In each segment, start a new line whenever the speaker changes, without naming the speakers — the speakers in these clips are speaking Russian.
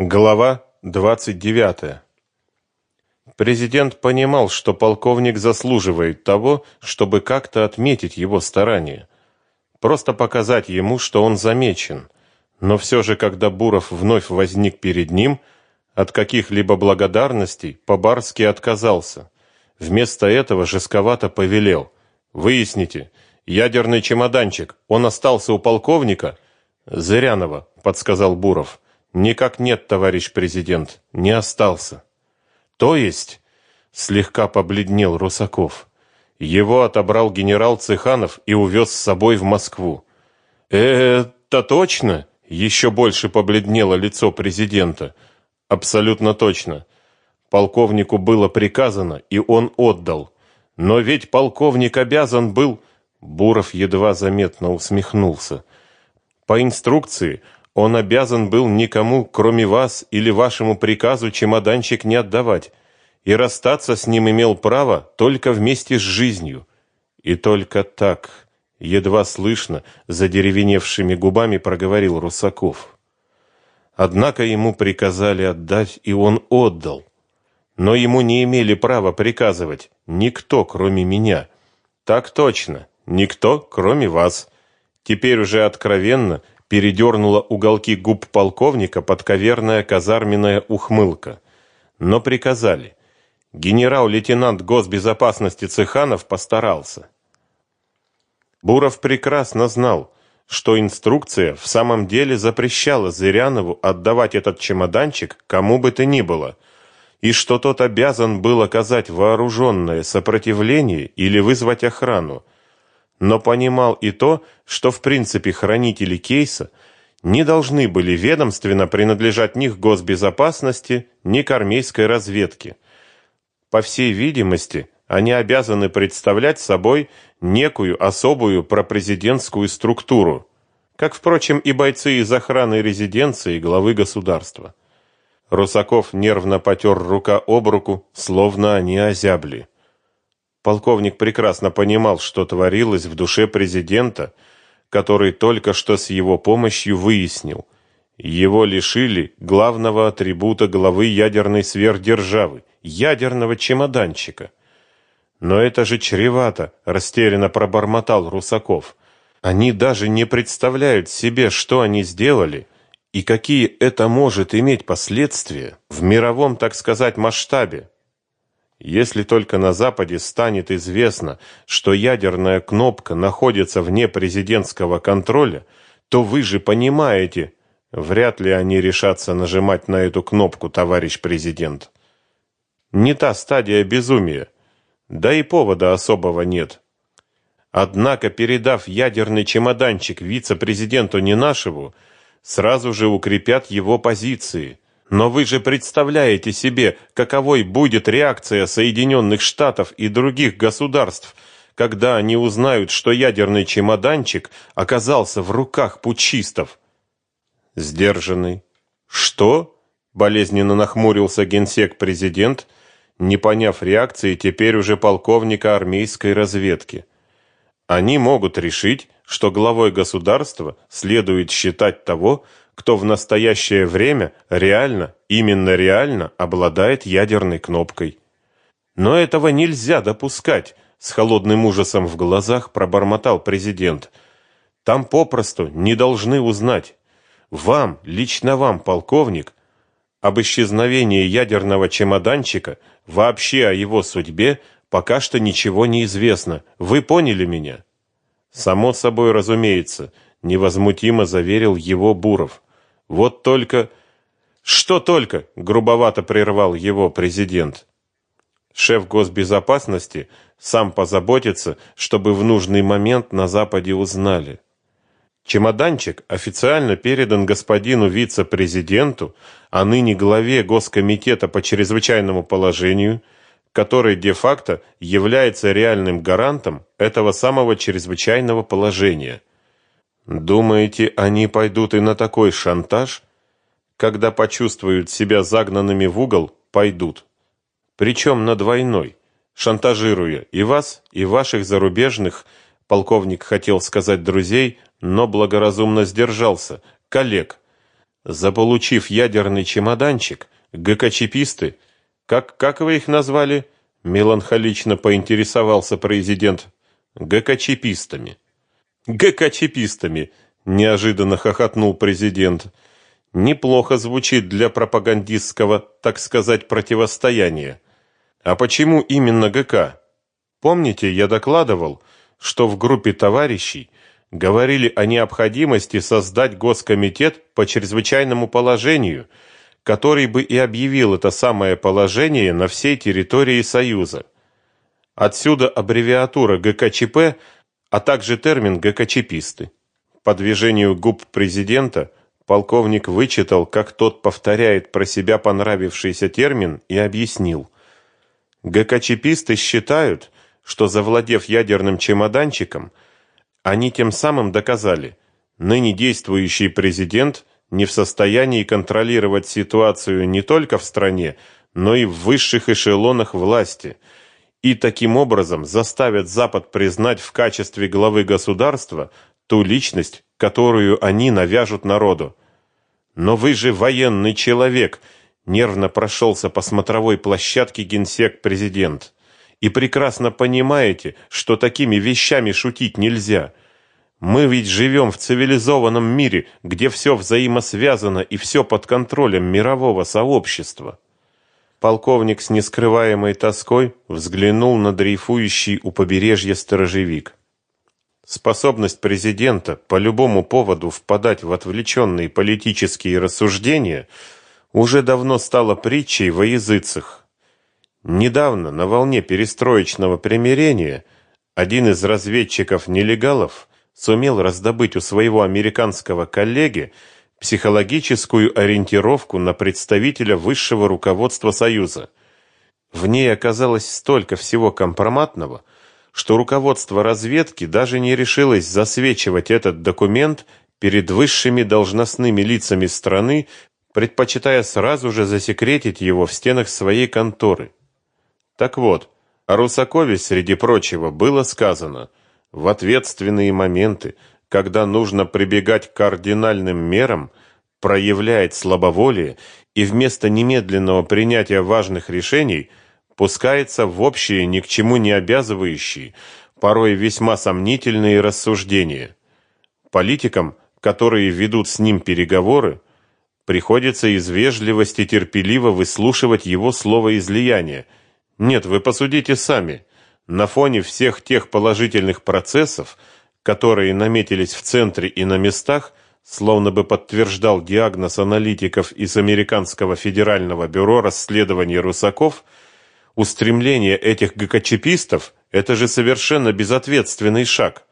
Глава 29. Президент понимал, что полковник заслуживает того, чтобы как-то отметить его старания. Просто показать ему, что он замечен. Но все же, когда Буров вновь возник перед ним, от каких-либо благодарностей по-барски отказался. Вместо этого жестковато повелел. «Выясните, ядерный чемоданчик, он остался у полковника?» «Зырянова», — подсказал Буров. Никак нет, товарищ президент, не остался. То есть, слегка побледнел Русаков. Его отобрал генерал Цеханов и увез с собой в Москву. Это точно? Еще больше побледнело лицо президента. Абсолютно точно. Полковнику было приказано, и он отдал. Но ведь полковник обязан был Буров едва заметно усмехнулся. По инструкции он обязан был никому, кроме вас или вашему приказу, чемоданчик не отдавать, и расстаться с ним имел право только вместе с жизнью. И только так, едва слышно, за деревеневшими губами проговорил Русаков. Однако ему приказали отдать, и он отдал. Но ему не имели права приказывать никто, кроме меня. Так точно, никто, кроме вас. Теперь уже откровенно передернула уголки губ полковника подковерная казарменная ухмылка. Но приказали. Генерал-лейтенант госбезопасности Цеханов постарался. Буров прекрасно знал, что инструкция в самом деле запрещала Зырянову отдавать этот чемоданчик кому бы то ни было, и что тот обязан был оказать вооруженное сопротивление или вызвать охрану, но понимал и то, что в принципе хранители кейса не должны были ведомственно принадлежать ни к госбезопасности, ни к армейской разведке. По всей видимости, они обязаны представлять собой некую особую пропрезидентскую структуру, как, впрочем, и бойцы из охраны резиденции главы государства. Русаков нервно потер рука об руку, словно они озябли. Полковник прекрасно понимал, что творилось в душе президента, который только что с его помощью выяснил. Его лишили главного атрибута главы ядерной сверхдержавы ядерного чемоданчика. Но это же чревато, растерянно пробормотал Русаков. Они даже не представляют себе, что они сделали и какие это может иметь последствия в мировом, так сказать, масштабе. Если только на Западе станет известно, что ядерная кнопка находится вне президентского контроля, то вы же понимаете, вряд ли они решатся нажимать на эту кнопку, товарищ президент. Не та стадия безумия. Да и повода особого нет. Однако, передав ядерный чемоданчик вице-президенту Ненашеву, сразу же укрепят его позиции – но вы же представляете себе, каковой будет реакция Соединенных Штатов и других государств, когда они узнают, что ядерный чемоданчик оказался в руках путчистов. Сдержанный. Что? Болезненно нахмурился генсек-президент, не поняв реакции теперь уже полковника армейской разведки. Они могут решить, что главой государства следует считать того, кто в настоящее время реально, именно реально обладает ядерной кнопкой. Но этого нельзя допускать, с холодным ужасом в глазах пробормотал президент. Там попросту не должны узнать. Вам, лично вам, полковник, об исчезновении ядерного чемоданчика, вообще о его судьбе пока что ничего не известно. Вы поняли меня? Само собой, разумеется, невозмутимо заверил его Буров. Вот только что только, грубовато прервал его президент. Шеф госбезопасности сам позаботится, чтобы в нужный момент на западе узнали. Чемоданчик официально передан господину вице-президенту, а ныне главе Госкомитета по чрезвычайному положению, который де-факто является реальным гарантом этого самого чрезвычайного положения. Думаете, они пойдут и на такой шантаж? Когда почувствуют себя загнанными в угол, пойдут. Причем на двойной, шантажируя и вас, и ваших зарубежных, полковник хотел сказать друзей, но благоразумно сдержался, коллег. Заполучив ядерный чемоданчик, ГКЧПисты, как как вы их назвали? меланхолично поинтересовался президент. ГКЧПистами. ГКЧПистами, неожиданно хохотнул президент. Неплохо звучит для пропагандистского, так сказать, противостояния. А почему именно ГК? Помните, я докладывал, что в группе товарищей говорили о необходимости создать госкомитет по чрезвычайному положению, который бы и объявил это самое положение на всей территории Союза. Отсюда аббревиатура ГКЧП, а также термин ГКЧПисты. По движению губ президента полковник вычитал, как тот повторяет про себя понравившийся термин и объяснил. ГКЧПисты считают, что завладев ядерным чемоданчиком, они тем самым доказали, ныне действующий президент не в состоянии контролировать ситуацию не только в стране, но и в высших эшелонах власти, и таким образом заставят Запад признать в качестве главы государства ту личность, которую они навяжут народу. Но вы же военный человек, нервно прошелся по смотровой площадке генсек президент и прекрасно понимаете, что такими вещами шутить нельзя. Мы ведь живем в цивилизованном мире, где все взаимосвязано и все под контролем мирового сообщества. Полковник с нескрываемой тоской взглянул на дрейфующий у побережья сторожевик. Способность президента по любому поводу впадать в отвлеченные политические рассуждения уже давно стала притчей во языцах. Недавно на волне перестроечного примирения один из разведчиков-нелегалов сумел раздобыть у своего американского коллеги психологическую ориентировку на представителя высшего руководства Союза. В ней оказалось столько всего компроматного, что руководство разведки даже не решилось засвечивать этот документ перед высшими должностными лицами страны, предпочитая сразу же засекретить его в стенах своей конторы. Так вот, о Русакове, среди прочего, было сказано, в ответственные моменты, когда нужно прибегать к кардинальным мерам, проявляет слабоволие и вместо немедленного принятия важных решений пускается в общие, ни к чему не обязывающие, порой весьма сомнительные рассуждения. Политикам, которые ведут с ним переговоры, приходится из вежливости терпеливо выслушивать его слово излияния, нет, вы посудите сами. На фоне всех тех положительных процессов, которые наметились в центре и на местах, словно бы подтверждал диагноз аналитиков из Американского федерального бюро расследований Русаков, устремление этих ГКЧПистов – это же совершенно безответственный шаг.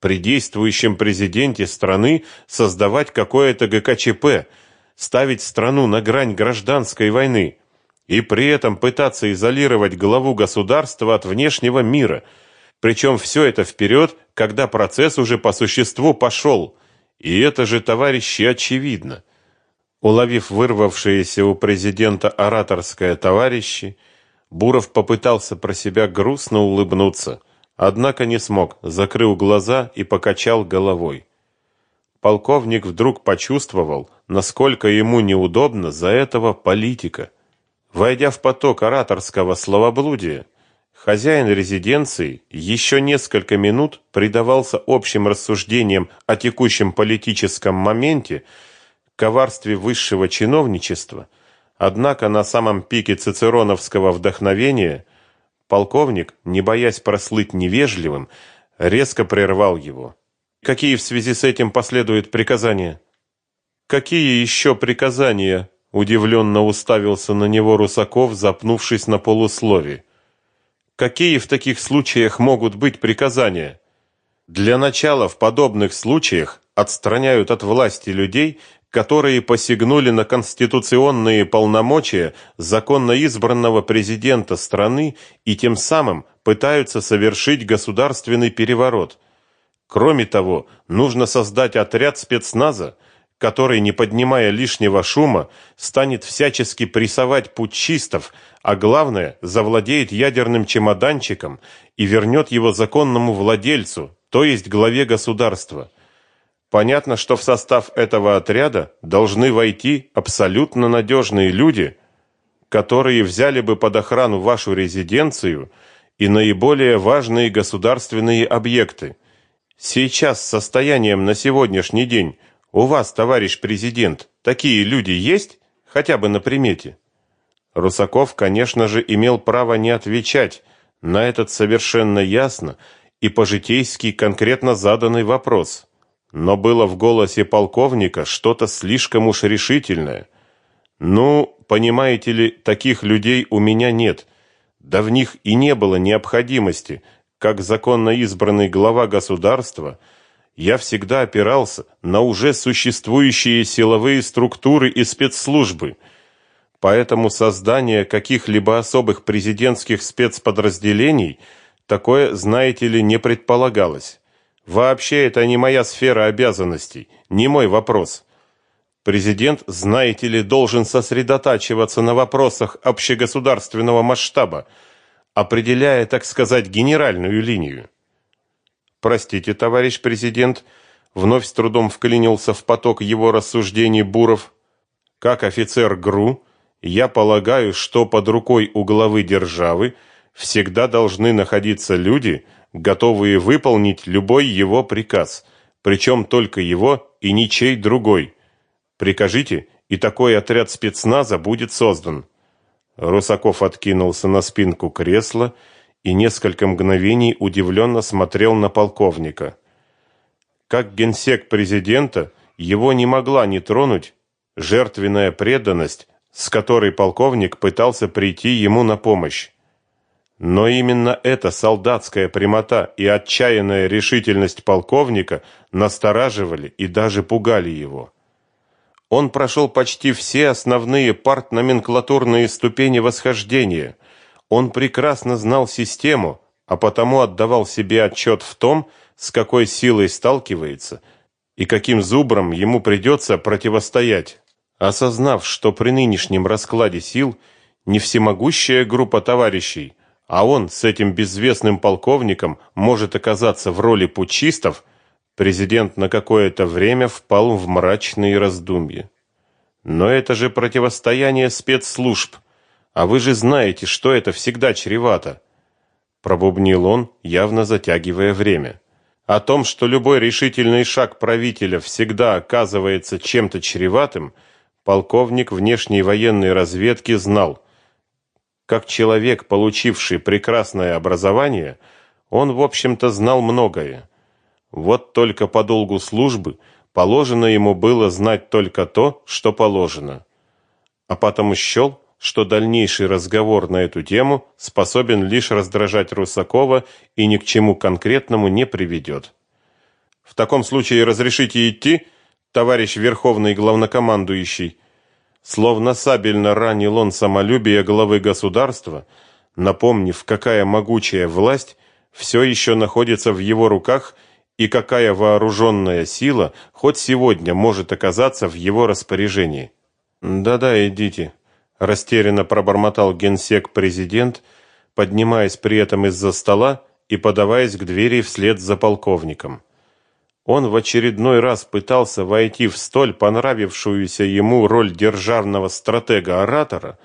При действующем президенте страны создавать какое-то ГКЧП, ставить страну на грань гражданской войны – и при этом пытаться изолировать главу государства от внешнего мира. Причем все это вперед, когда процесс уже по существу пошел. И это же, товарищи, очевидно. Уловив вырвавшееся у президента ораторское товарищи, Буров попытался про себя грустно улыбнуться, однако не смог, закрыл глаза и покачал головой. Полковник вдруг почувствовал, насколько ему неудобно за этого политика. Войдя в поток ораторского словоблудия, хозяин резиденции еще несколько минут предавался общим рассуждениям о текущем политическом моменте, коварстве высшего чиновничества, однако на самом пике цицероновского вдохновения полковник, не боясь прослыть невежливым, резко прервал его. Какие в связи с этим последуют приказания? Какие еще приказания? Удивленно уставился на него Русаков, запнувшись на полуслове. Какие в таких случаях могут быть приказания? Для начала в подобных случаях отстраняют от власти людей, которые посягнули на конституционные полномочия законно избранного президента страны и тем самым пытаются совершить государственный переворот. Кроме того, нужно создать отряд спецназа, который, не поднимая лишнего шума, станет всячески прессовать путчистов, а главное, завладеет ядерным чемоданчиком и вернет его законному владельцу, то есть главе государства. Понятно, что в состав этого отряда должны войти абсолютно надежные люди, которые взяли бы под охрану вашу резиденцию и наиболее важные государственные объекты. Сейчас с состоянием на сегодняшний день у вас, товарищ президент, такие люди есть хотя бы на примете? Русаков, конечно же, имел право не отвечать на этот совершенно ясно и по-житейски конкретно заданный вопрос но было в голосе полковника что-то слишком уж решительное. Ну, понимаете ли, таких людей у меня нет. Да в них и не было необходимости. Как законно избранный глава государства, я всегда опирался на уже существующие силовые структуры и спецслужбы. Поэтому создание каких-либо особых президентских спецподразделений такое, знаете ли, не предполагалось. Вообще это не моя сфера обязанностей, не мой вопрос. Президент, знаете ли, должен сосредотачиваться на вопросах общегосударственного масштаба, определяя, так сказать, генеральную линию. Простите, товарищ президент, вновь с трудом вклинился в поток его рассуждений Буров. Как офицер ГРУ, я полагаю, что под рукой у главы державы всегда должны находиться люди, готовые выполнить любой его приказ, причем только его и ничей другой. Прикажите, и такой отряд спецназа будет создан. Русаков откинулся на спинку кресла и несколько мгновений удивленно смотрел на полковника. Как генсек президента, его не могла не тронуть жертвенная преданность, с которой полковник пытался прийти ему на помощь. Но именно эта солдатская прямота и отчаянная решительность полковника настораживали и даже пугали его. Он прошел почти все основные партноменклатурные ступени восхождения. Он прекрасно знал систему, а потому отдавал себе отчет в том, с какой силой сталкивается и каким зубром ему придется противостоять. Осознав, что при нынешнем раскладе сил не всемогущая группа товарищей – а он с этим безвестным полковником может оказаться в роли путчистов, президент на какое-то время впал в мрачные раздумья. Но это же противостояние спецслужб, а вы же знаете, что это всегда чревато. Пробубнил он, явно затягивая время. О том, что любой решительный шаг правителя всегда оказывается чем-то чреватым, полковник внешней военной разведки знал – как человек, получивший прекрасное образование, он, в общем-то, знал многое. Вот только по долгу службы положено ему было знать только то, что положено. А потом счел, что дальнейший разговор на эту тему способен лишь раздражать Русакова и ни к чему конкретному не приведет. В таком случае разрешите идти, товарищ верховный главнокомандующий, Словно сабельно ранил он самолюбие главы государства, напомнив, какая могучая власть все еще находится в его руках и какая вооруженная сила хоть сегодня может оказаться в его распоряжении. «Да-да, идите», – растерянно пробормотал генсек-президент, поднимаясь при этом из-за стола и подаваясь к двери вслед за полковником. Он в очередной раз пытался войти в столь понравившуюся ему роль державного стратега-оратора,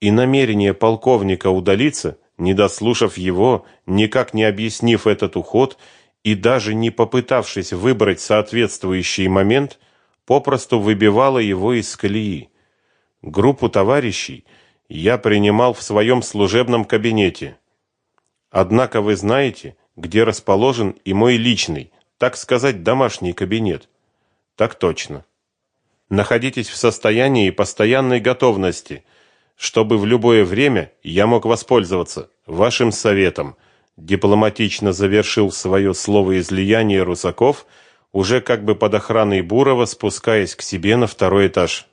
и намерение полковника удалиться, не дослушав его, никак не объяснив этот уход и даже не попытавшись выбрать соответствующий момент, попросту выбивало его из колеи. Группу товарищей я принимал в своем служебном кабинете. Однако вы знаете, где расположен и мой личный, так сказать, домашний кабинет. Так точно. Находитесь в состоянии постоянной готовности, чтобы в любое время я мог воспользоваться вашим советом. Дипломатично завершил свое словоизлияние Русаков, уже как бы под охраной Бурова спускаясь к себе на второй этаж.